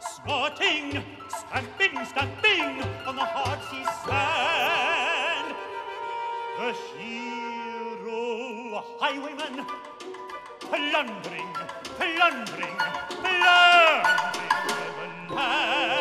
snorting, stamping, stamping on the hard sea sand. The hero highwayman, plundering, plundering, plundering the land.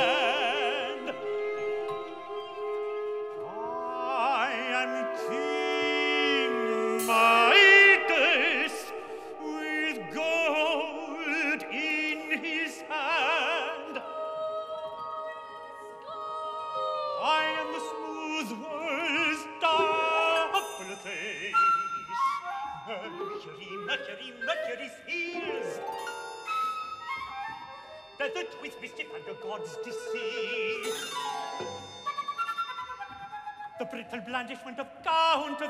always mischief under God's deceit. The brittle blandish went of counterfeit.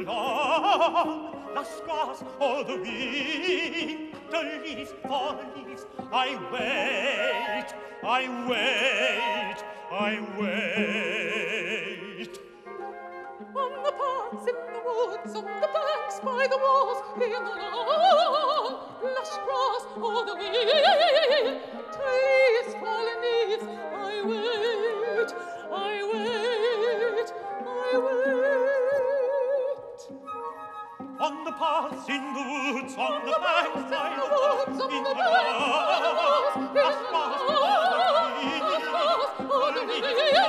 long, the scars or the winter leaves, for leaves, I wait, I wait, I wait. On the paths, in the woods, on the banks, by the walls, in the long, lush grass, or the winter leaves, for leaves, I wait, I wait, I wait. on the paths, in the woods, on, on the, banks, by the woods, woods, in in the woods, in the woods, in the woods, in the woods, in the woods, in the woods,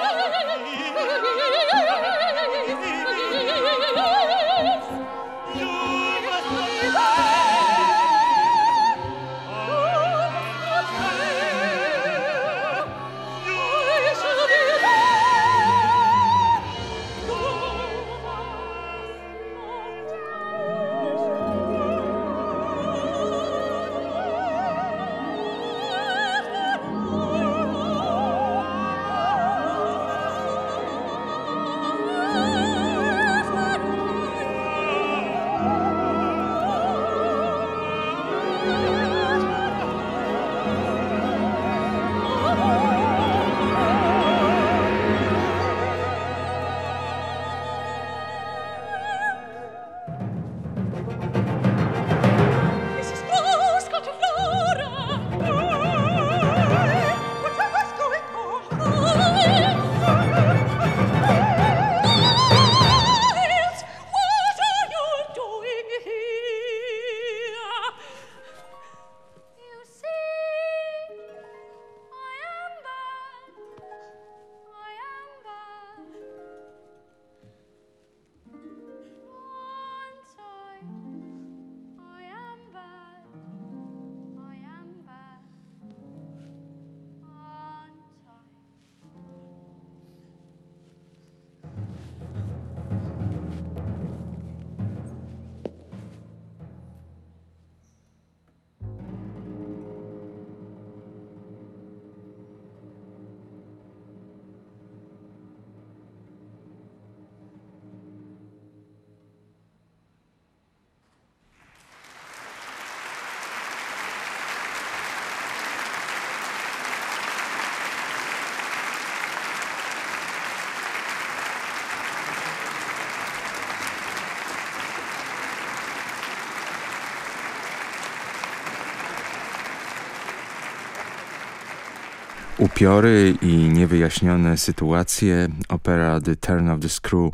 Upiory i niewyjaśnione sytuacje. Opera The Turn of the Screw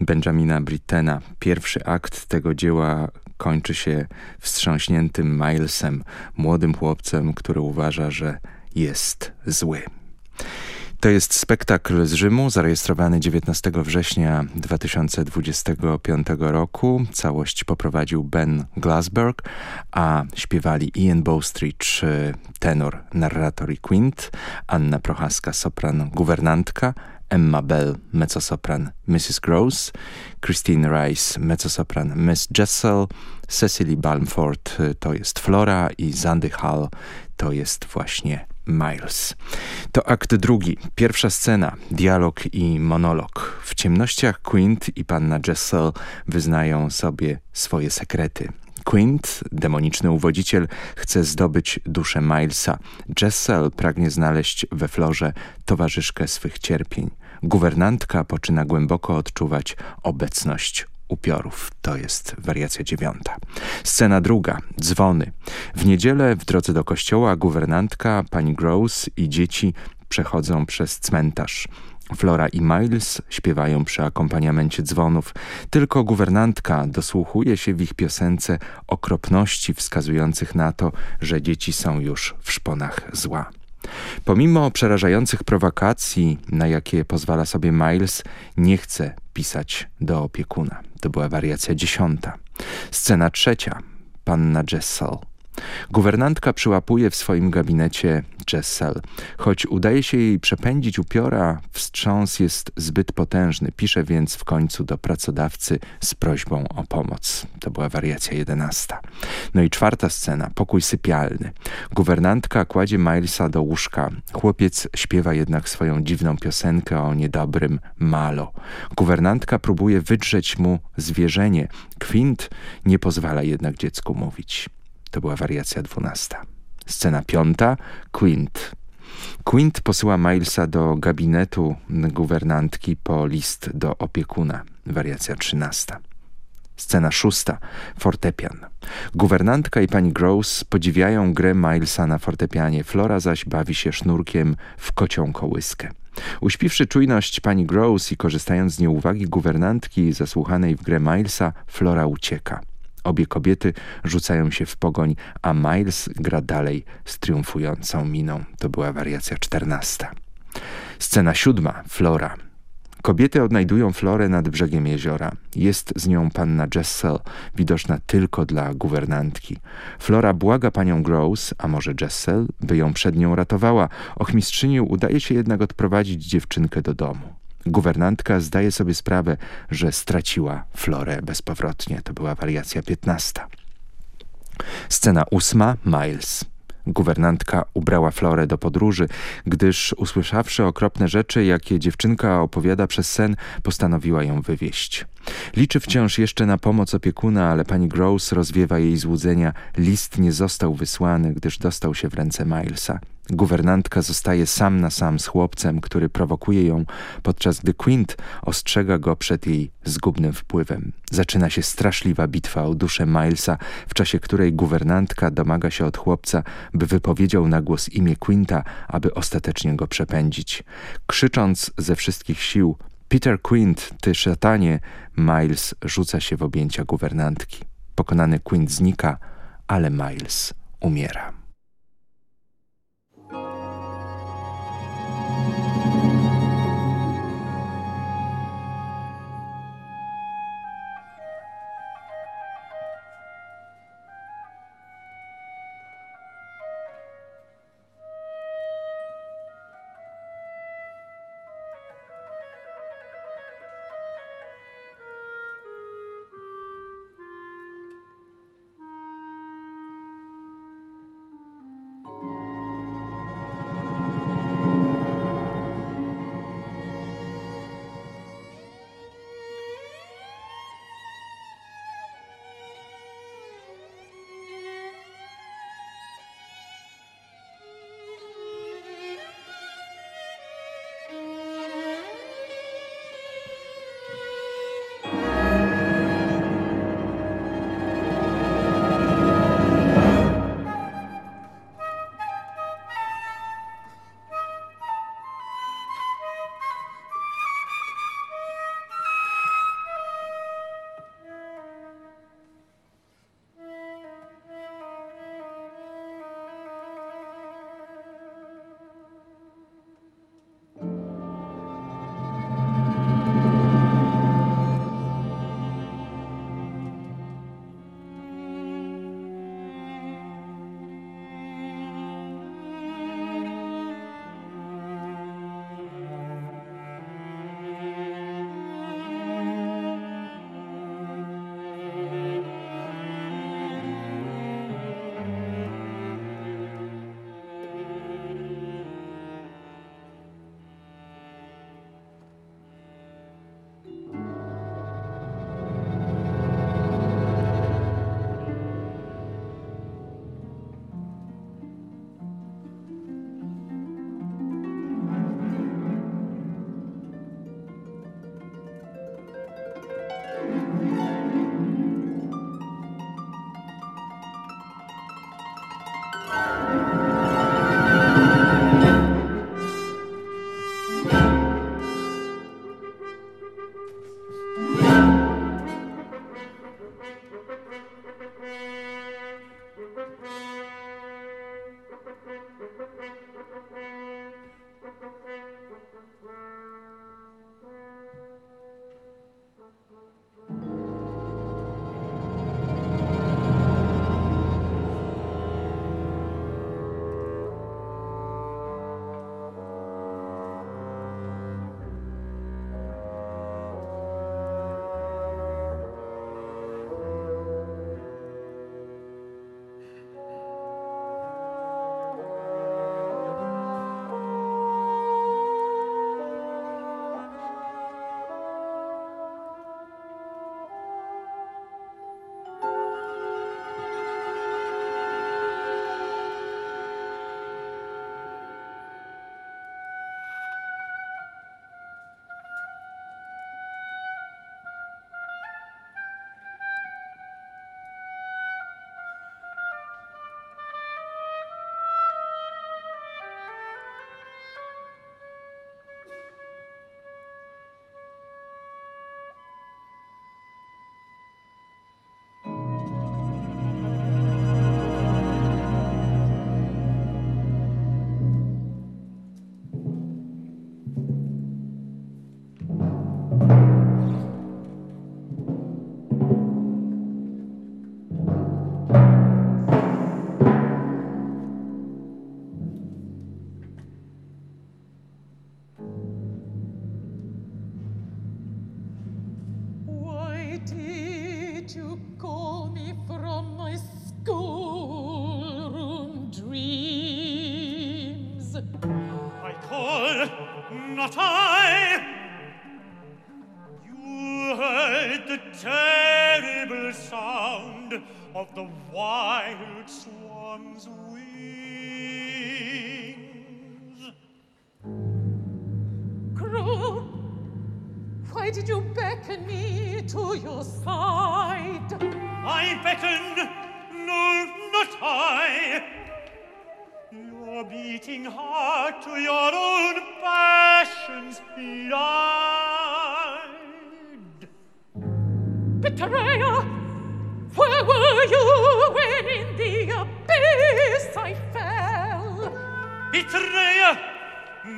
Benjamina Brittena. Pierwszy akt tego dzieła kończy się wstrząśniętym Milesem, młodym chłopcem, który uważa, że jest zły. To jest spektakl z Rzymu, zarejestrowany 19 września 2025 roku. Całość poprowadził Ben Glasberg, a śpiewali Ian Bowstridge, tenor, narrator i quint, Anna Prochaska, sopran, guwernantka, Emma Bell, mezzosopran Mrs. Gross, Christine Rice, mezzosopran Miss Jessel, Cecily Balmford to jest Flora i Zandy Hall to jest właśnie Miles. To akt drugi, pierwsza scena, dialog i monolog. W ciemnościach Quint i panna Jessel wyznają sobie swoje sekrety. Quint, demoniczny uwodziciel, chce zdobyć duszę Milesa. Jessel pragnie znaleźć we Florze towarzyszkę swych cierpień. Guwernantka poczyna głęboko odczuwać obecność upiorów. To jest wariacja dziewiąta. Scena druga. Dzwony. W niedzielę w drodze do kościoła guwernantka, pani Gross i dzieci przechodzą przez cmentarz. Flora i Miles śpiewają przy akompaniamencie dzwonów. Tylko guwernantka dosłuchuje się w ich piosence okropności wskazujących na to, że dzieci są już w szponach zła. Pomimo przerażających prowokacji, na jakie pozwala sobie Miles, nie chce pisać do opiekuna. To była wariacja dziesiąta. Scena trzecia. Panna Jessel. Guwernantka przyłapuje w swoim gabinecie Jessel. Choć udaje się jej przepędzić upiora, wstrząs jest zbyt potężny. Pisze więc w końcu do pracodawcy z prośbą o pomoc. To była wariacja jedenasta. No i czwarta scena, pokój sypialny. Guwernantka kładzie Milesa do łóżka. Chłopiec śpiewa jednak swoją dziwną piosenkę o niedobrym malo. Guwernantka próbuje wydrzeć mu zwierzenie. Quint nie pozwala jednak dziecku mówić. To była wariacja dwunasta. Scena piąta. Quint. Quint posyła Milesa do gabinetu guwernantki po list do opiekuna. Wariacja trzynasta. Scena szósta. Fortepian. Guwernantka i pani Gross podziwiają grę Milesa na fortepianie. Flora zaś bawi się sznurkiem w kocią kołyskę. Uśpiwszy czujność pani Gross i korzystając z nieuwagi guwernantki zasłuchanej w grę Milesa, Flora ucieka. Obie kobiety rzucają się w pogoń, a Miles gra dalej z triumfującą miną. To była wariacja czternasta. Scena siódma. Flora. Kobiety odnajdują Florę nad brzegiem jeziora. Jest z nią panna Jessel, widoczna tylko dla guwernantki. Flora błaga panią Gross, a może Jessel, by ją przed nią ratowała. Ochmistrzyni udaje się jednak odprowadzić dziewczynkę do domu. Guwernantka zdaje sobie sprawę, że straciła Florę bezpowrotnie. To była wariacja piętnasta. Scena ósma. Miles. Guwernantka ubrała Florę do podróży, gdyż usłyszawszy okropne rzeczy, jakie dziewczynka opowiada przez sen, postanowiła ją wywieźć. Liczy wciąż jeszcze na pomoc opiekuna, ale pani Gross rozwiewa jej złudzenia. List nie został wysłany, gdyż dostał się w ręce Milesa. Guwernantka zostaje sam na sam z chłopcem, który prowokuje ją, podczas gdy Quint ostrzega go przed jej zgubnym wpływem. Zaczyna się straszliwa bitwa o duszę Milesa, w czasie której guwernantka domaga się od chłopca, by wypowiedział na głos imię Quinta, aby ostatecznie go przepędzić. Krzycząc ze wszystkich sił, Peter Quint, ty szatanie, Miles rzuca się w objęcia guwernantki. Pokonany Quint znika, ale Miles umiera.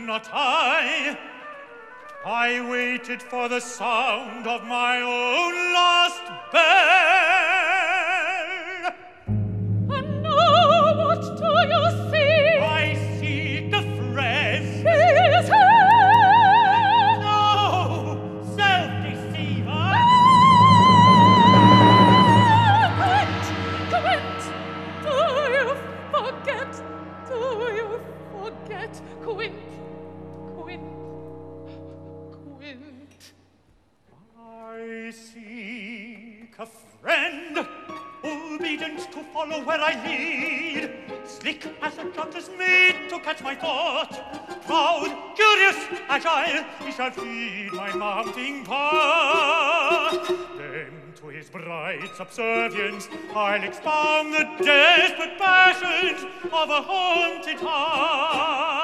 not I. I waited for the sound of my own last bell. a friend, obedient to follow where I lead, slick as a trotters maid to catch my thought, proud, curious, agile, he shall feed my mounting path. Then to his bright subservience I'll expound the desperate passions of a haunted heart.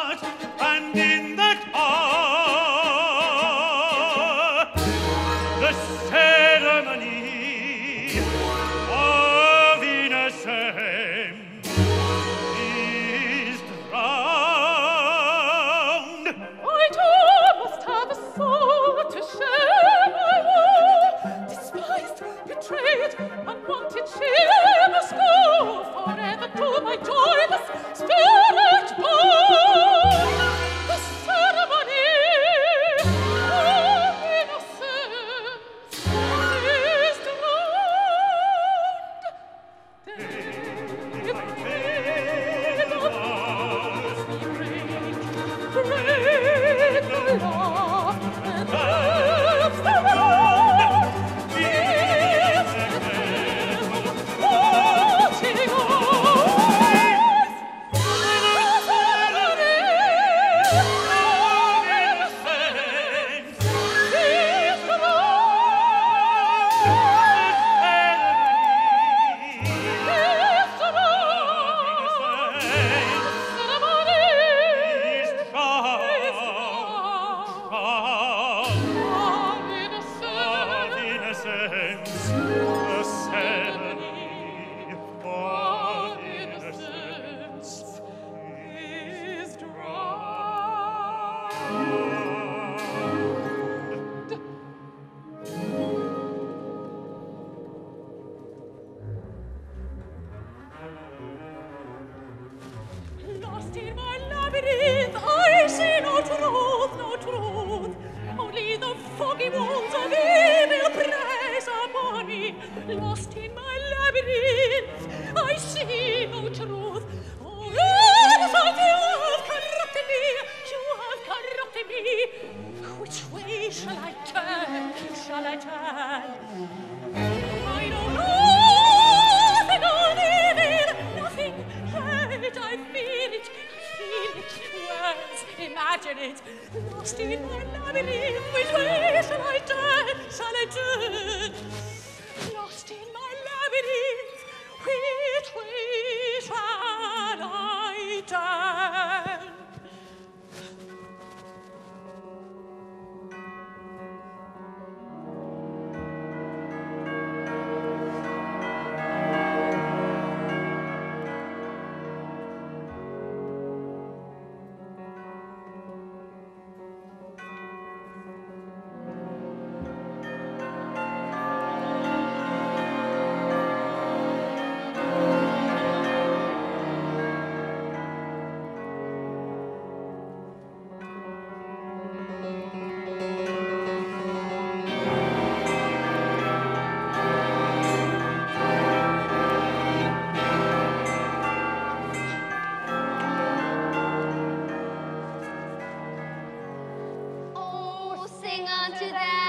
On to them.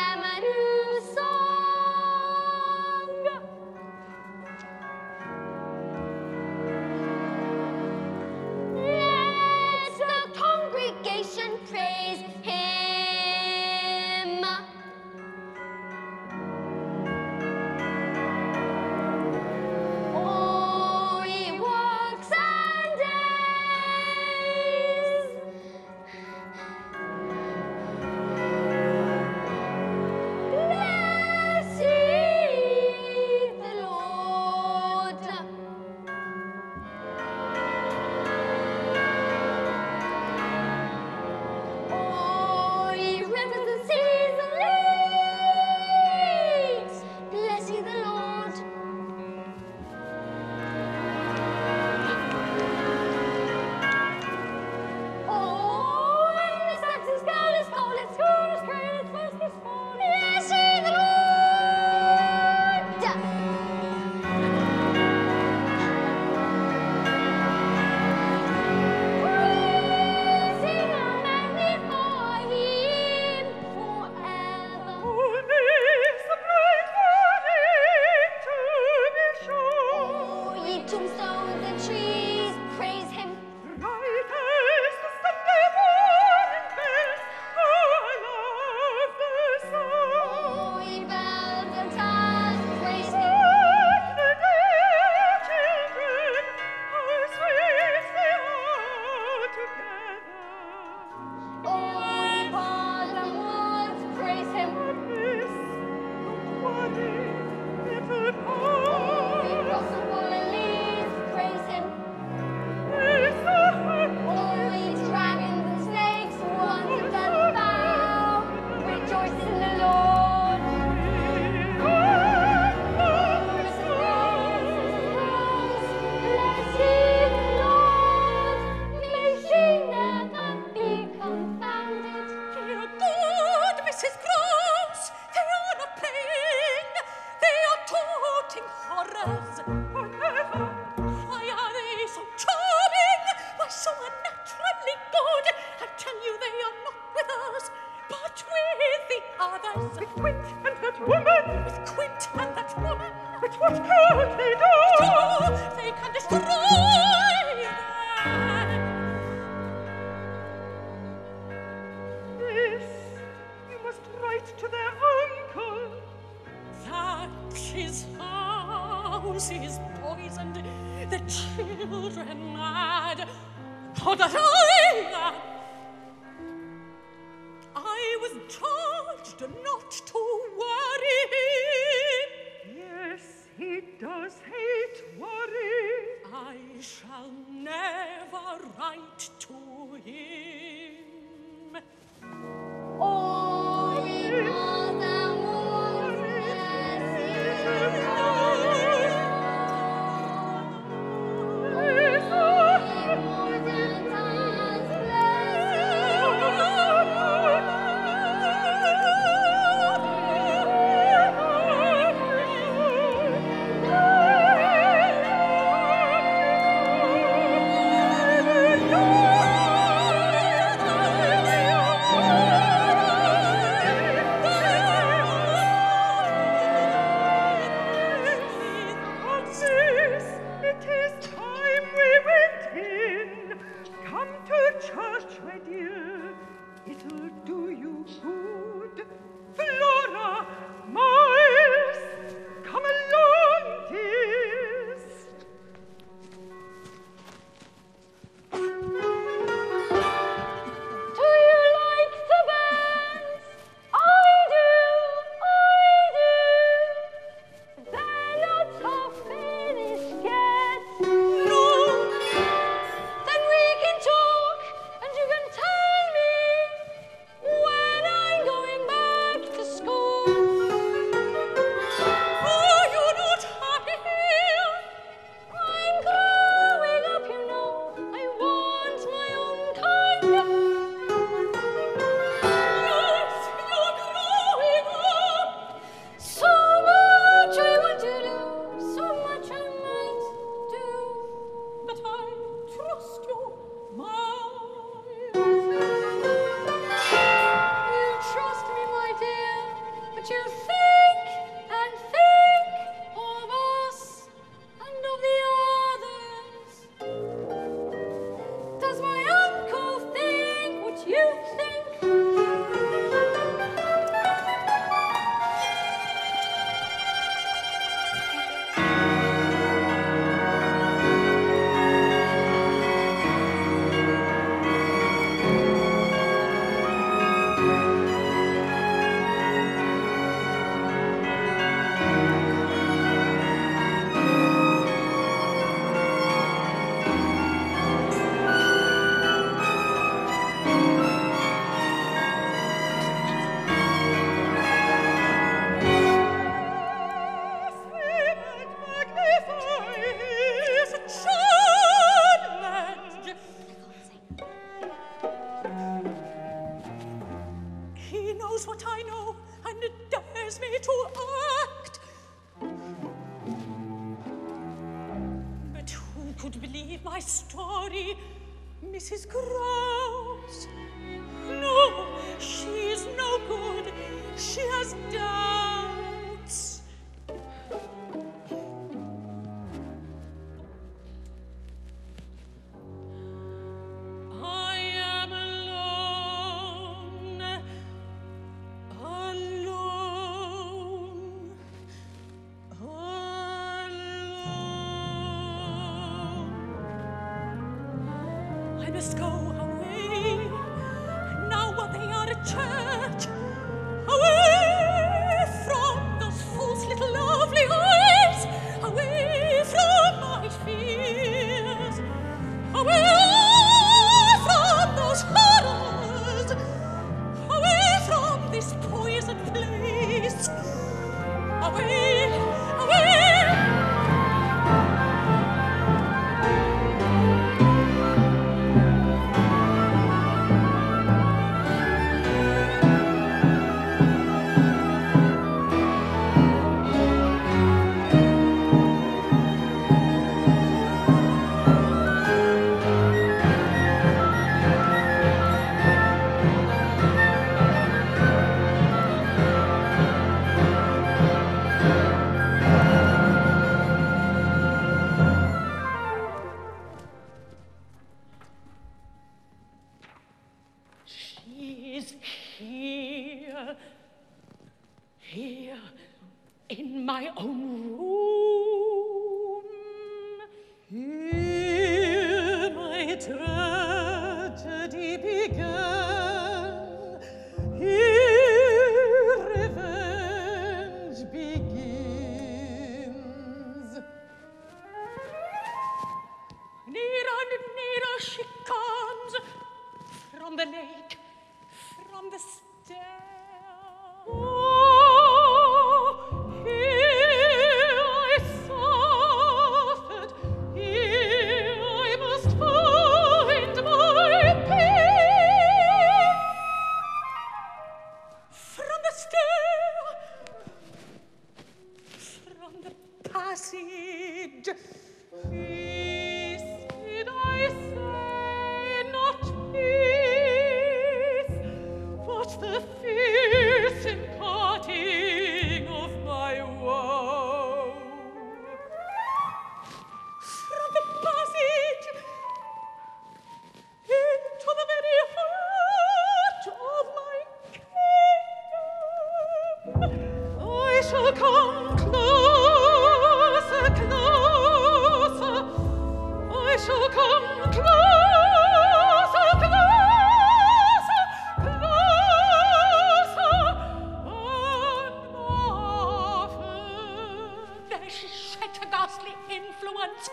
ghastly influence.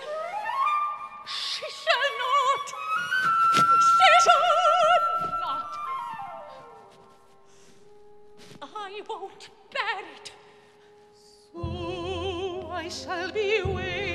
She shall not. She shall not. I won't bear it. So I shall be waiting.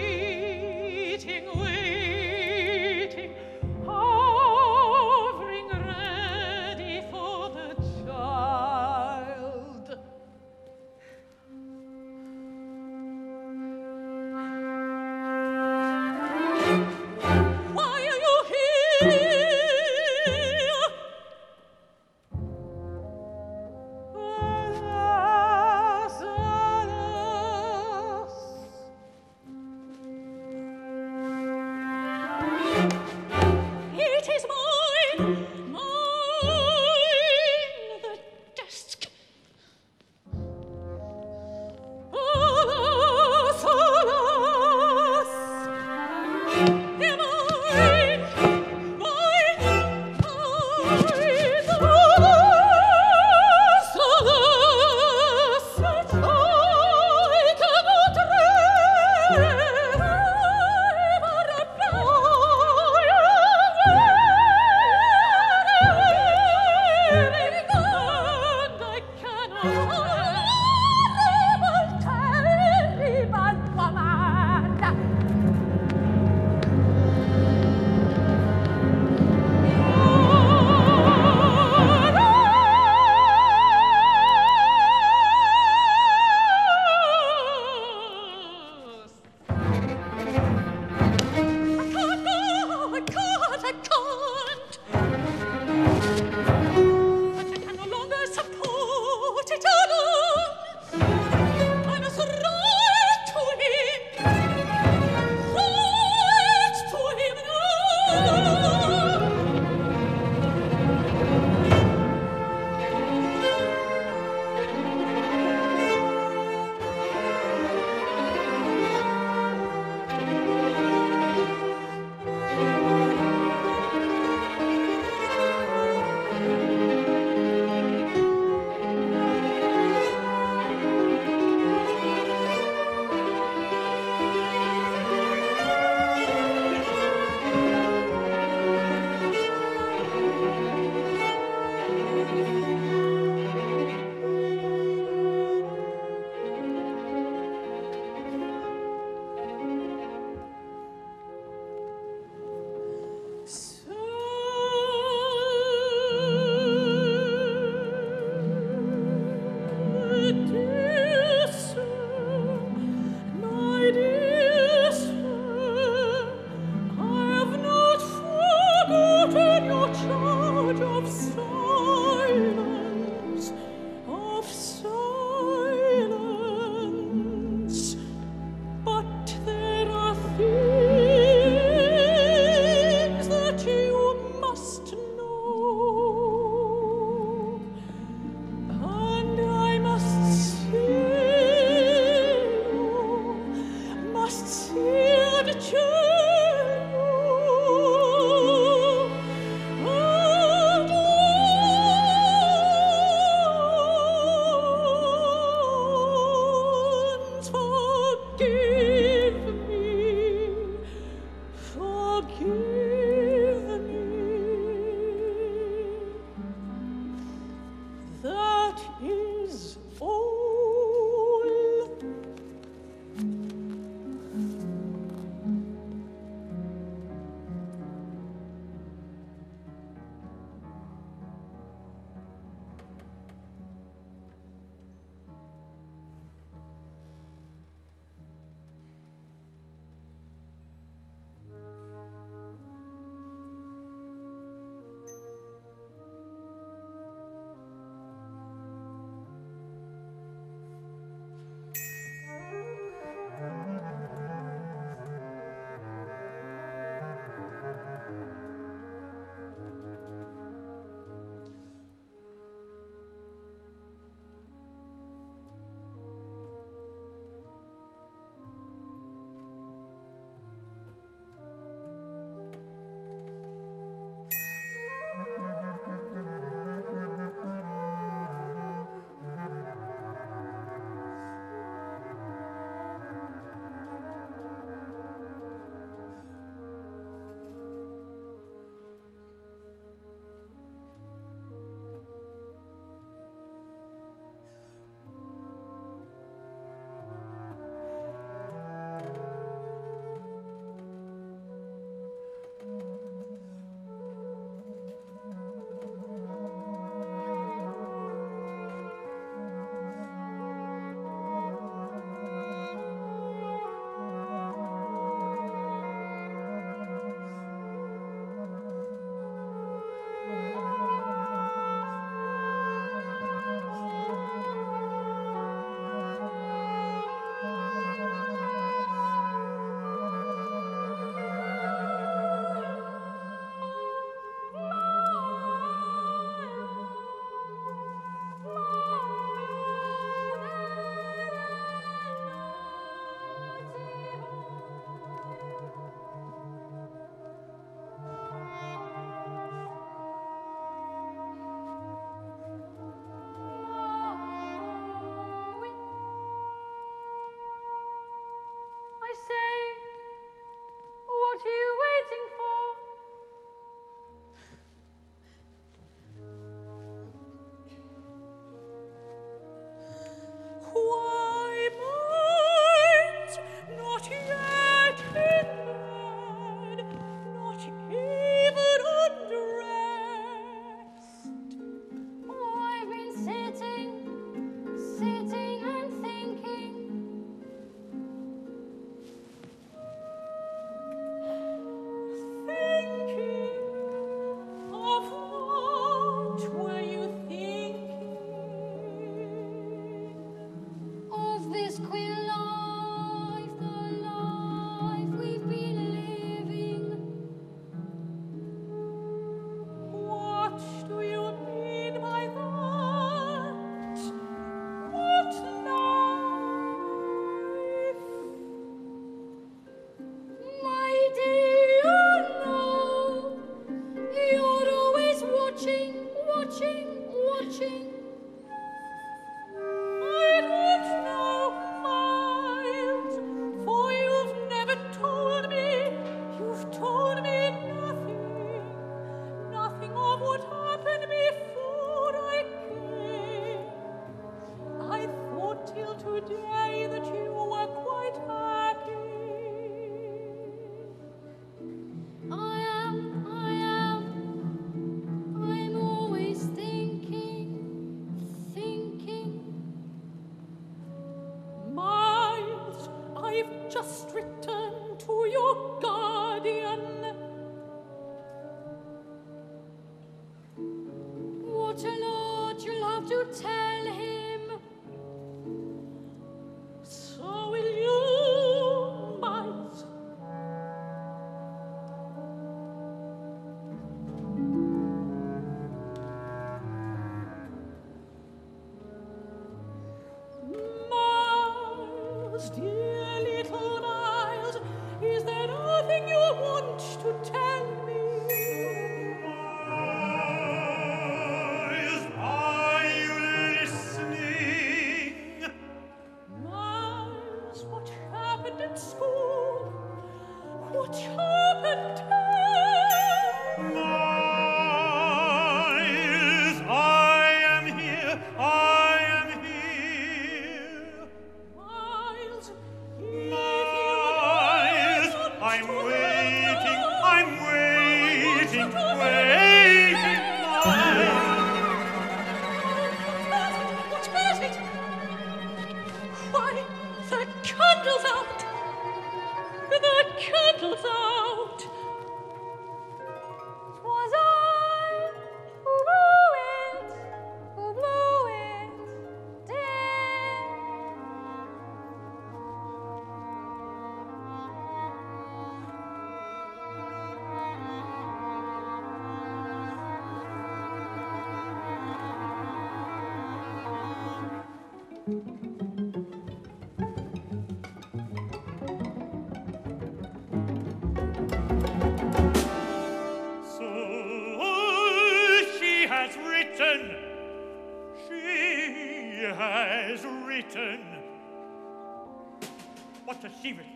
What has she written?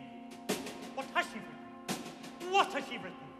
What has she written? What has she written?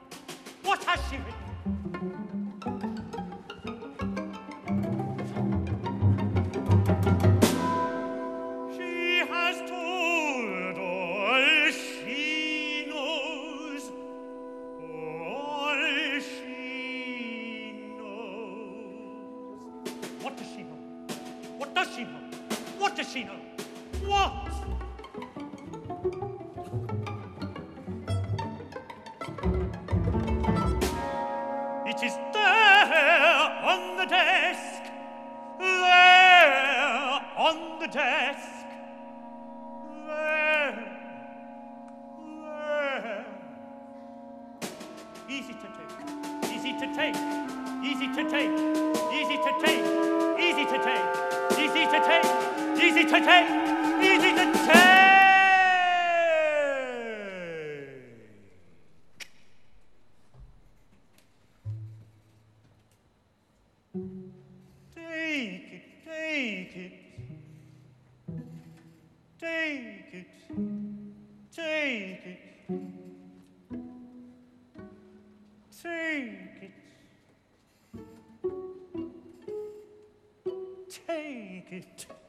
Take it. Take it.